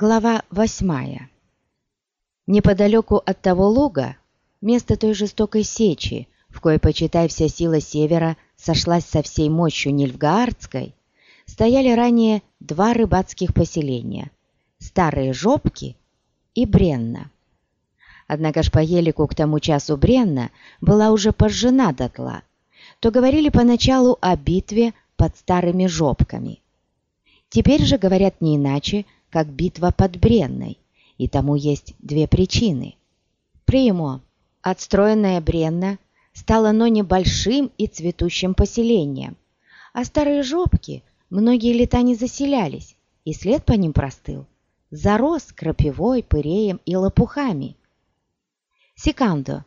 Глава восьмая. Неподалеку от того луга, место той жестокой сечи, в кое, почитай, вся сила севера сошлась со всей мощью Нильфгаардской, стояли ранее два рыбацких поселения – Старые Жопки и Бренна. Однако ж по елику к тому часу Бренна была уже пожжена дотла, то говорили поначалу о битве под Старыми Жопками. Теперь же говорят не иначе – как битва под Бренной, и тому есть две причины. Примо, отстроенная Бренна стала но небольшим и цветущим поселением, а старые жопки многие лета не заселялись, и след по ним простыл, зарос крапивой, пыреем и лопухами. Секандо.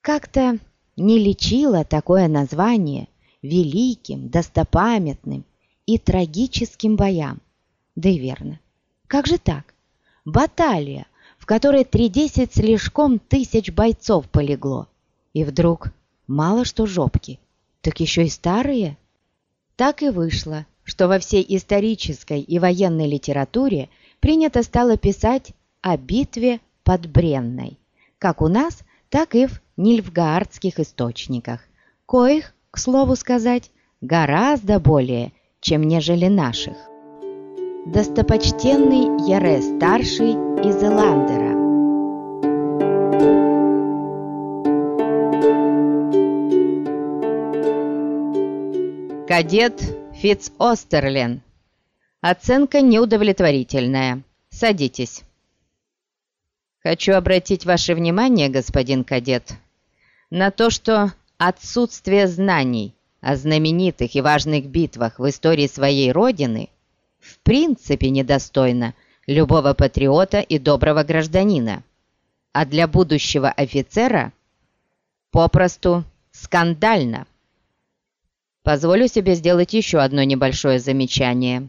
Как-то не лечило такое название великим, достопамятным и трагическим боям, да и верно. Как же так? Баталия, в которой три десять слишком тысяч бойцов полегло. И вдруг мало что жопки, так еще и старые. Так и вышло, что во всей исторической и военной литературе принято стало писать о битве под Бренной, как у нас, так и в нильфгаардских источниках, коих, к слову сказать, гораздо более, чем нежели наших. Достопочтенный Яре-старший из Эландера Кадет Фитц Остерлен. Оценка неудовлетворительная. Садитесь. Хочу обратить ваше внимание, господин кадет, на то, что отсутствие знаний о знаменитых и важных битвах в истории своей родины – в принципе недостойно любого патриота и доброго гражданина, а для будущего офицера попросту скандально. Позволю себе сделать еще одно небольшое замечание.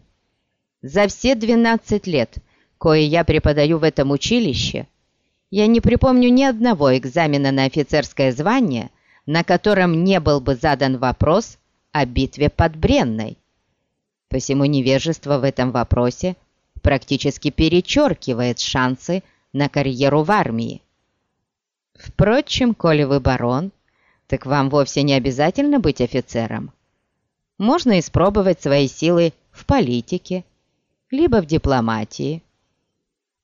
За все 12 лет, кое я преподаю в этом училище, я не припомню ни одного экзамена на офицерское звание, на котором не был бы задан вопрос о битве под Бренной. Посему невежество в этом вопросе практически перечеркивает шансы на карьеру в армии. Впрочем, коли вы барон, так вам вовсе не обязательно быть офицером. Можно испробовать свои силы в политике, либо в дипломатии.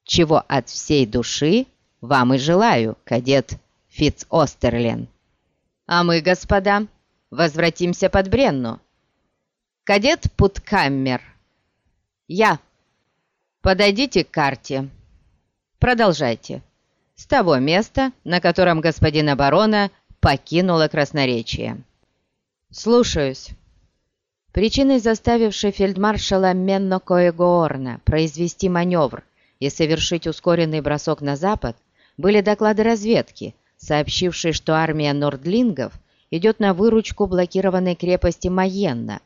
Чего от всей души вам и желаю, кадет Фитц Остерлен. А мы, господа, возвратимся под Бренну. Кадет Путкаммер. Я. Подойдите к карте. Продолжайте. С того места, на котором господин оборона покинула красноречие. Слушаюсь. Причиной, заставившей фельдмаршала Менно Коегоорна произвести маневр и совершить ускоренный бросок на запад, были доклады разведки, сообщившие, что армия нордлингов идет на выручку блокированной крепости Майенна,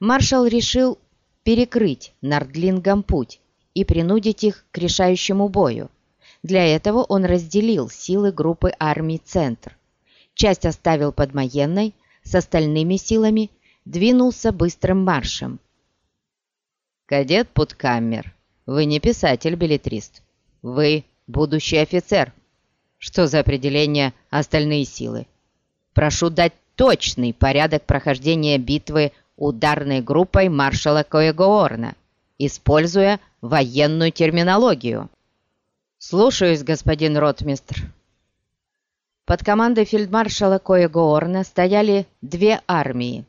маршал решил перекрыть Нордлингам путь и принудить их к решающему бою. Для этого он разделил силы группы армий «Центр». Часть оставил под Маенной, с остальными силами двинулся быстрым маршем. «Кадет Путкаммер, вы не писатель-билетрист. Вы будущий офицер. Что за определение «остальные силы»? Прошу дать точный порядок прохождения битвы ударной группой маршала Коегоорна, используя военную терминологию. «Слушаюсь, господин ротмистр». Под командой фельдмаршала Коегоорна стояли две армии.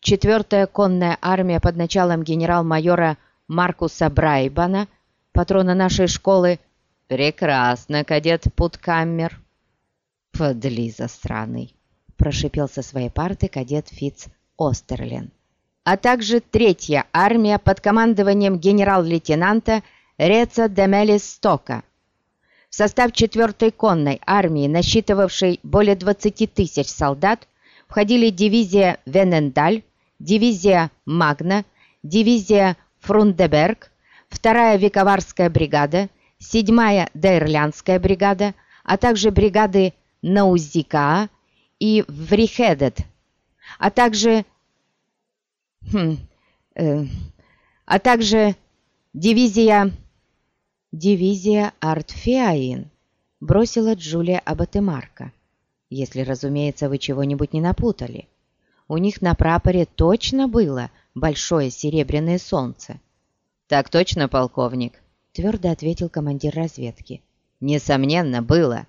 Четвертая конная армия под началом генерал-майора Маркуса Брайбана, патрона нашей школы. «Прекрасно, кадет Путкаммер». «Подлиза странный», – прошипел со своей парты кадет Фиц Остерлен а также Третья армия под командованием генерал-лейтенанта Реца Демелис Стока. В состав 4-й конной армии, насчитывавшей более 20 тысяч солдат, входили дивизия Венендаль, дивизия Магна, дивизия Фрундеберг, 2-я Виковарская бригада, 7-я Дейрлянская бригада, а также бригады Наузикаа и Врихедет, а также Хм, э, а также Дивизия...» «Дивизия Артфеаин», — бросила Джулия Абатемарка. «Если, разумеется, вы чего-нибудь не напутали. У них на прапоре точно было большое серебряное солнце». «Так точно, полковник», — твердо ответил командир разведки. «Несомненно, было».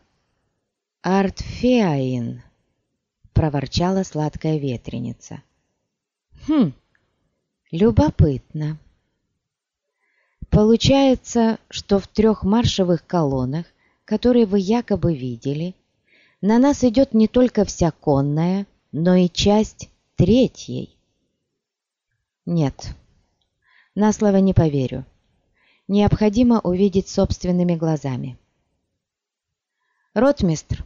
«Артфеаин», — проворчала сладкая ветреница. «Хм, любопытно». Получается, что в трех маршевых колоннах, которые вы якобы видели, на нас идет не только вся конная, но и часть третьей. Нет, на слово не поверю. Необходимо увидеть собственными глазами. Ротмистр,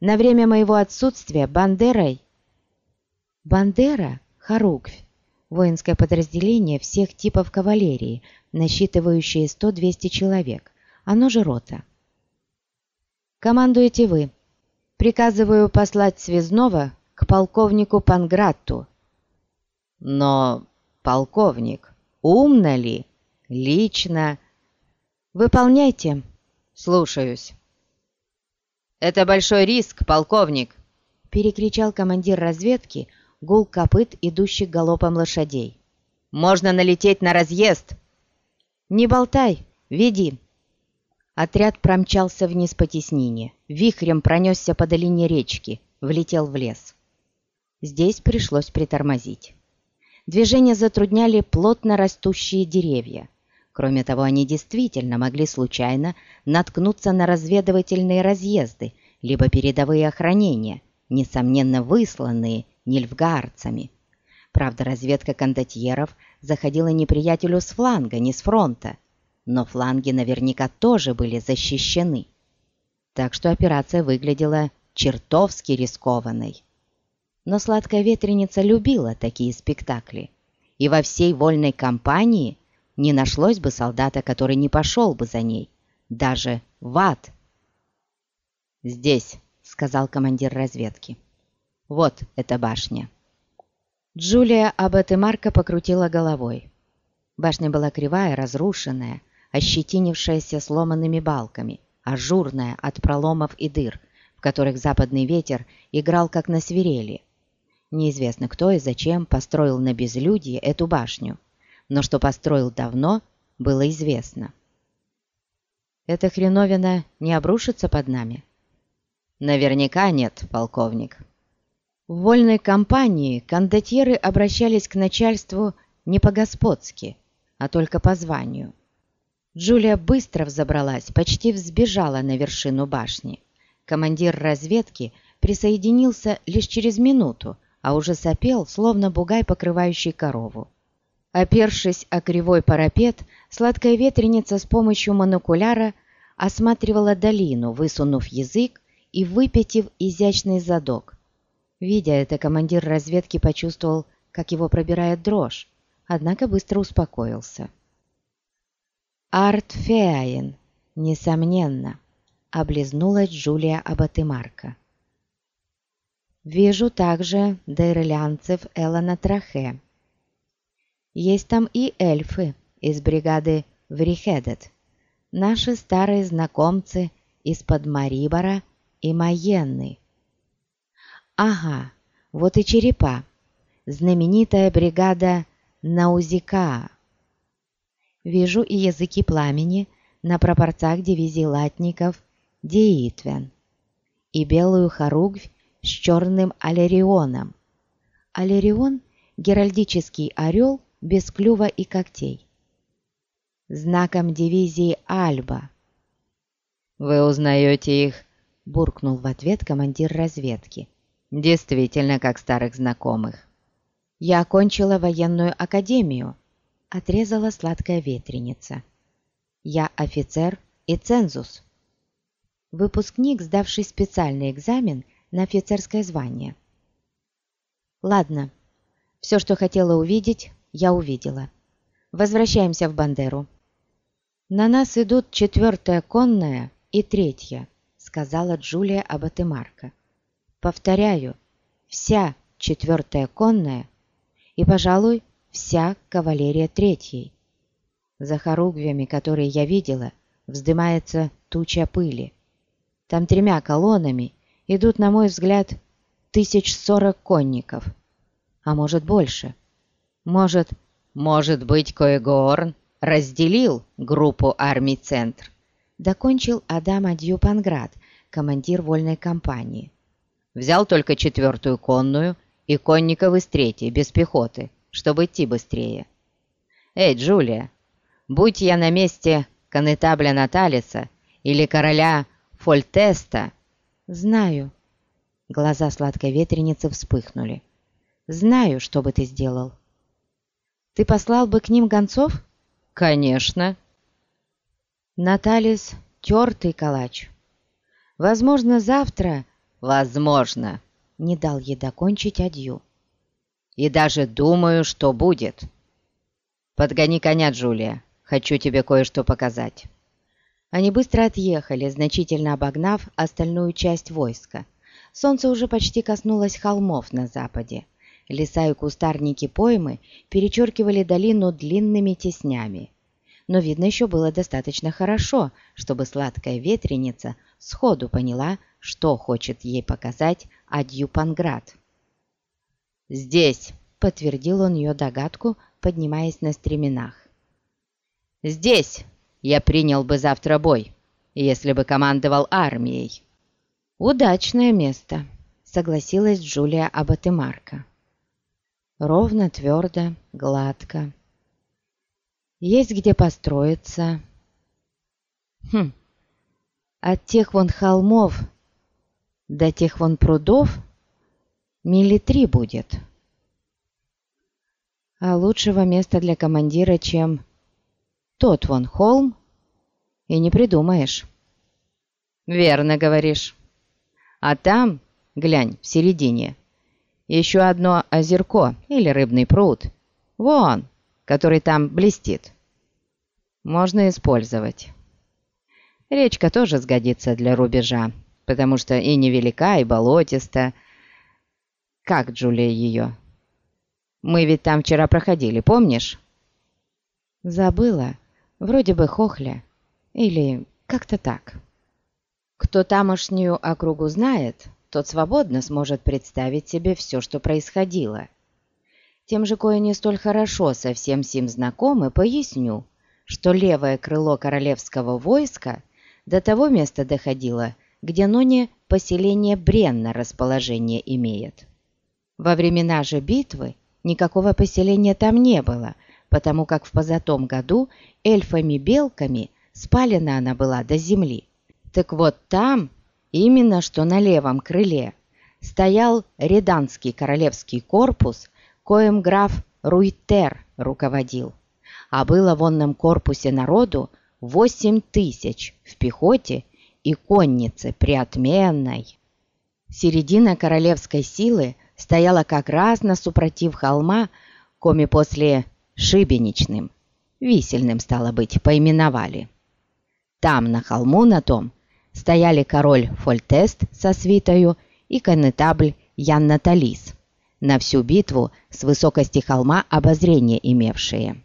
на время моего отсутствия Бандерой... Бандера — Харугвь, воинское подразделение всех типов кавалерии, насчитывающее 100-200 человек, оно же рота. Командуете вы. Приказываю послать связного к полковнику Пангратту. Но, полковник, умно ли? Лично? Выполняйте. Слушаюсь. Это большой риск, полковник, перекричал командир разведки, гул копыт, идущих галопом лошадей. «Можно налететь на разъезд!» «Не болтай, веди!» Отряд промчался вниз по теснине, вихрем пронесся по долине речки, влетел в лес. Здесь пришлось притормозить. Движение затрудняли плотно растущие деревья. Кроме того, они действительно могли случайно наткнуться на разведывательные разъезды, либо передовые охранения, несомненно высланные нильфгаарцами. Правда, разведка кондотьеров заходила неприятелю с фланга, не с фронта, но фланги наверняка тоже были защищены. Так что операция выглядела чертовски рискованной. Но сладкая ветреница любила такие спектакли, и во всей вольной компании не нашлось бы солдата, который не пошел бы за ней, даже в ад. «Здесь», — сказал командир разведки. Вот эта башня. Джулия Абатемарка покрутила головой. Башня была кривая, разрушенная, ощетинившаяся сломанными балками, ажурная от проломов и дыр, в которых западный ветер играл как на свирели. Неизвестно, кто и зачем построил на безлюдье эту башню, но что построил давно, было известно. «Эта хреновина не обрушится под нами?» «Наверняка нет, полковник», в вольной компании кондотьеры обращались к начальству не по-господски, а только по званию. Джулия быстро взобралась, почти взбежала на вершину башни. Командир разведки присоединился лишь через минуту, а уже сопел, словно бугай, покрывающий корову. Опершись о кривой парапет, сладкая ветреница с помощью монокуляра осматривала долину, высунув язык и выпятив изящный задок. Видя это, командир разведки почувствовал, как его пробирает дрожь, однако быстро успокоился. «Арт Феаин, несомненно», — облизнула Джулия Абатымарка. «Вижу также дейрлянцев Элана Трахе. Есть там и эльфы из бригады Врихедет, наши старые знакомцы из-под Марибора и Майенны. Ага, вот и черепа. Знаменитая бригада Наузика. Вижу и языки пламени на пропорцах дивизии латников Деитвен. И белую хоругвь с черным аллерионом. Аллерион – геральдический орел без клюва и когтей. Знаком дивизии Альба. «Вы узнаете их?» – буркнул в ответ командир разведки. Действительно, как старых знакомых. Я окончила военную академию, отрезала сладкая ветреница. Я офицер и цензус. Выпускник, сдавший специальный экзамен на офицерское звание. Ладно, все, что хотела увидеть, я увидела. Возвращаемся в Бандеру. На нас идут четвертая конная и третья, сказала Джулия Абатемарка. Повторяю, вся четвертая конная и, пожалуй, вся кавалерия третьей. За хоругвями, которые я видела, вздымается туча пыли. Там тремя колоннами идут, на мой взгляд, тысяч сорок конников. А может больше. Может, может быть, Коегорн разделил группу армий «Центр». Докончил Адам Адью Панград, командир вольной компании. Взял только четвертую конную и конников из третьей, без пехоты, чтобы идти быстрее. «Эй, Джулия, будь я на месте конетабля Наталиса или короля Фольтеста...» «Знаю». Глаза сладкой ветреницы вспыхнули. «Знаю, что бы ты сделал». «Ты послал бы к ним гонцов?» «Конечно». Наталис — тертый калач. Возможно, завтра... Возможно. Не дал ей докончить Адью. И даже думаю, что будет. Подгони коня, Джулия. Хочу тебе кое-что показать». Они быстро отъехали, значительно обогнав остальную часть войска. Солнце уже почти коснулось холмов на западе. Леса и кустарники поймы перечеркивали долину длинными теснями. Но видно еще было достаточно хорошо, чтобы сладкая ветреница сходу поняла, что хочет ей показать Адью Панград. «Здесь!» — подтвердил он ее догадку, поднимаясь на стременах. «Здесь я принял бы завтра бой, если бы командовал армией». «Удачное место», — согласилась Джулия Абатемарка. «Ровно, твердо, гладко. Есть где построиться. Хм, от тех вон холмов до тех вон прудов мили три будет. А лучшего места для командира, чем тот вон холм, и не придумаешь. Верно говоришь. А там, глянь, в середине, еще одно озерко или рыбный пруд. Вон, который там блестит. Можно использовать. Речка тоже сгодится для рубежа, потому что и невелика, и болотиста. Как Джулия ее? Мы ведь там вчера проходили, помнишь? Забыла. Вроде бы Хохля. Или как-то так. Кто тамошнюю округу знает, тот свободно сможет представить себе все, что происходило. Тем же, кое не столь хорошо со всем сим знакомы, поясню, что левое крыло королевского войска до того места доходило, где ноне поселение Бренна расположение имеет. Во времена же битвы никакого поселения там не было, потому как в позатом году эльфами-белками спалена она была до земли. Так вот там, именно что на левом крыле, стоял Реданский королевский корпус, коим граф Руйтер руководил. А было в онном корпусе народу восемь тысяч в пехоте и коннице приотменной. Середина королевской силы стояла как раз на супротив холма, коми после Шибеничным, висельным, стало быть, поименовали. Там, на холму на том, стояли король Фольтест со свитою и конетабль Ян Наталис, на всю битву с высокости холма обозрение имевшие.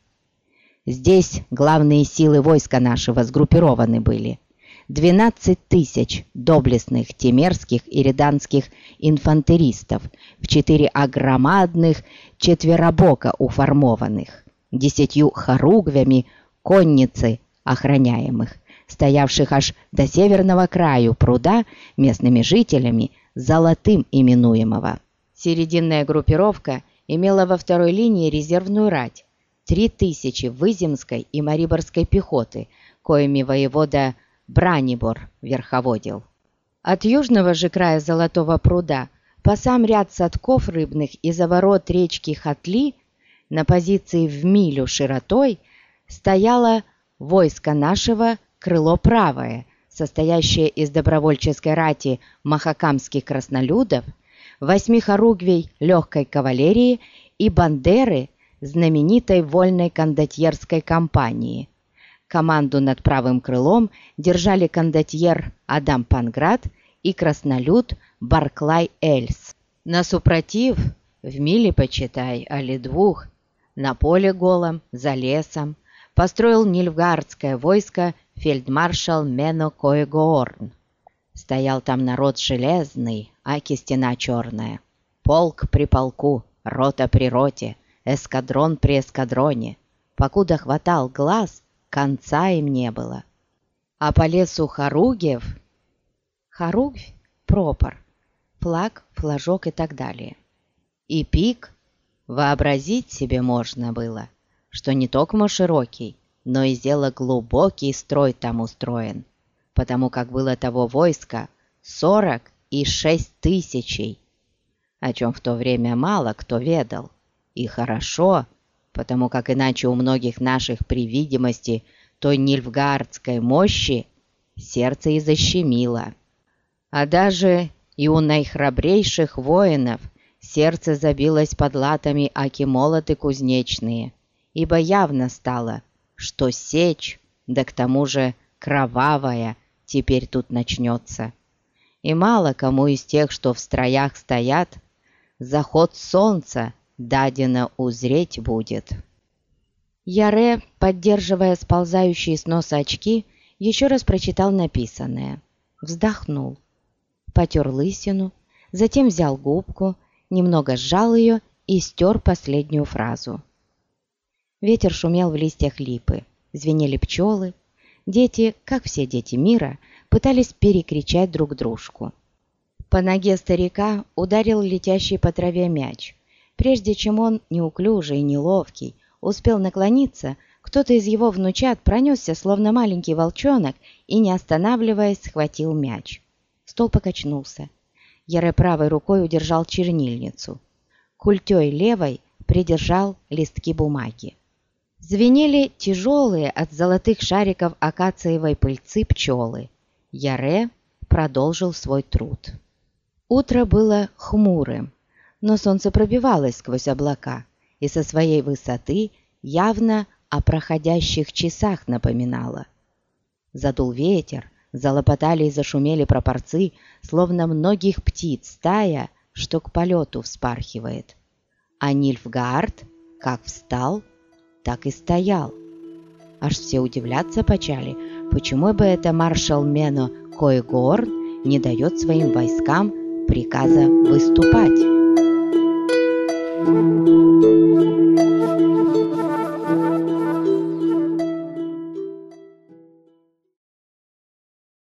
Здесь главные силы войска нашего сгруппированы были. 12 тысяч доблестных темерских и реданских инфантеристов в четыре огромадных четверобока уформованных, десятью хоругвями конницы охраняемых, стоявших аж до северного краю пруда местными жителями, золотым именуемого. Серединная группировка имела во второй линии резервную рать, три тысячи Выземской и Мариборской пехоты, коими воевода Бранибор верховодил. От южного же края Золотого пруда по сам ряд садков рыбных и за ворот речки Хатли на позиции в милю широтой стояло войско нашего крыло правое, состоящее из добровольческой рати махакамских краснолюдов, восьми хоругвей легкой кавалерии и бандеры знаменитой вольной кондотьерской компании. Команду над правым крылом держали кондотьер Адам Панград и краснолюд Барклай Эльс. На супротив, в миле почитай, али двух, на поле голом, за лесом, построил Нильфгардское войско фельдмаршал Мено Коегоорн. Стоял там народ железный, аки стена черная. Полк при полку, рота при роте, эскадрон при эскадроне. Покуда хватал глаз, конца им не было. А по лесу Харугев... Харугвь — пропор, флаг, флажок и так далее. И пик вообразить себе можно было, что не только широкий, но и сдело глубокий строй там устроен, потому как было того войска сорок и шесть тысячей, о чем в то время мало кто ведал. И хорошо, потому как иначе у многих наших при видимости той нильфгардской мощи сердце и защемило. А даже и у наихрабрейших воинов сердце забилось под латами аки молоты кузнечные, ибо явно стало, что сечь, да к тому же кровавая, теперь тут начнется. И мало кому из тех, что в строях стоят, заход солнца дадено узреть будет. Яре, поддерживая сползающие с носа очки, еще раз прочитал написанное. Вздохнул. Потер лысину, затем взял губку, немного сжал ее и стер последнюю фразу. Ветер шумел в листьях липы, звенели пчелы. Дети, как все дети мира, пытались перекричать друг дружку. По ноге старика ударил летящий по траве мяч. Прежде чем он, неуклюжий и неловкий, успел наклониться, кто-то из его внучат пронесся, словно маленький волчонок, и, не останавливаясь, схватил мяч. Стол покачнулся. Яре правой рукой удержал чернильницу. Культей левой придержал листки бумаги. Звенели тяжелые от золотых шариков акациевой пыльцы пчелы. Яре продолжил свой труд. Утро было хмурым, но солнце пробивалось сквозь облака и со своей высоты явно о проходящих часах напоминало. Задул ветер, залопотали и зашумели пропорцы, словно многих птиц стая, что к полету вспархивает. А Нильфгаард как встал, так и стоял. Аж все удивляться почали, почему бы это маршал Мено Койгорн не дает своим войскам приказа выступать.